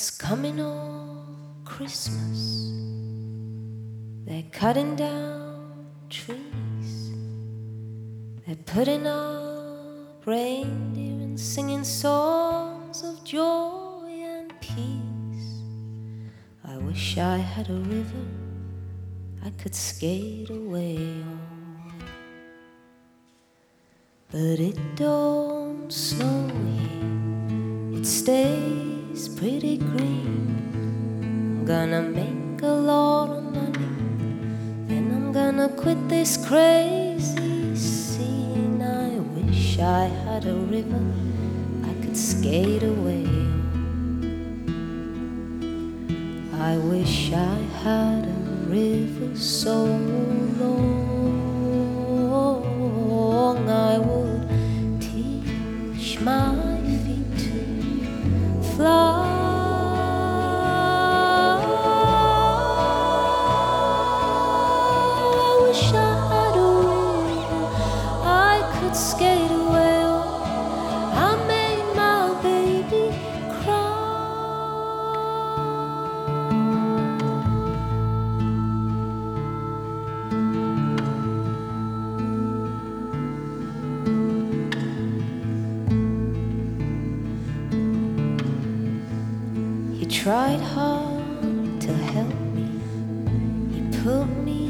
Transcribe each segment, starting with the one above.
It's coming on Christmas. They're cutting down trees. They're putting up reindeer and singing songs of joy and peace. I wish I had a river I could skate away on. But it don't snow here, it stays pretty green. I'm gonna make a lot of money, then I'm gonna quit this crazy scene. I wish I had a river I could skate away on. I wish I had a river so tried hard to help me. He put me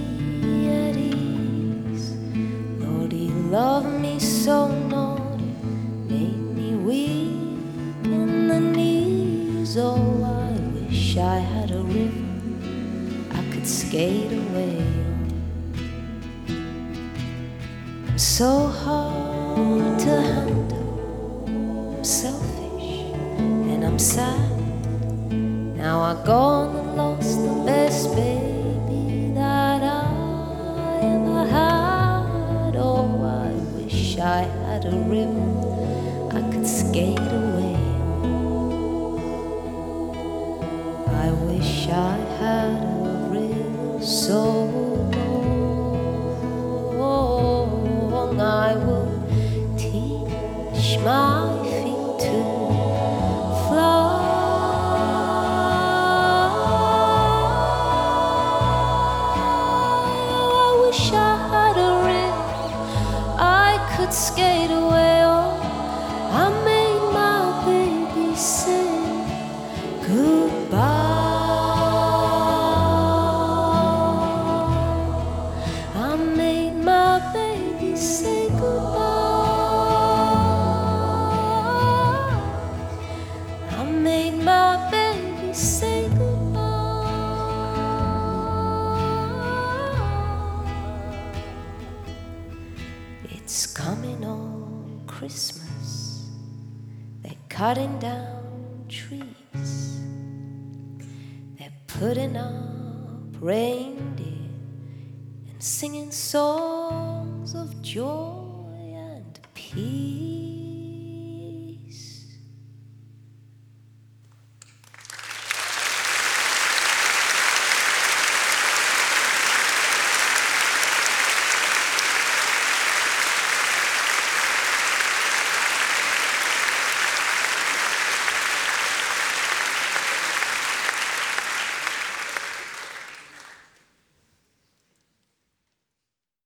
Loved me so naughty, made me weak in the knees. Oh, I wish I had a river I could skate away on. I'm so hard to handle. I'm selfish and I'm sad. Now I've gone and lost the best baby I had a river I could skate away. I wish I had a river so long oh, I would teach my I could skate away on. I made my baby sing goodbye. Coming on Christmas. They're cutting down trees. They're putting up reindeer and singing songs of joy and peace.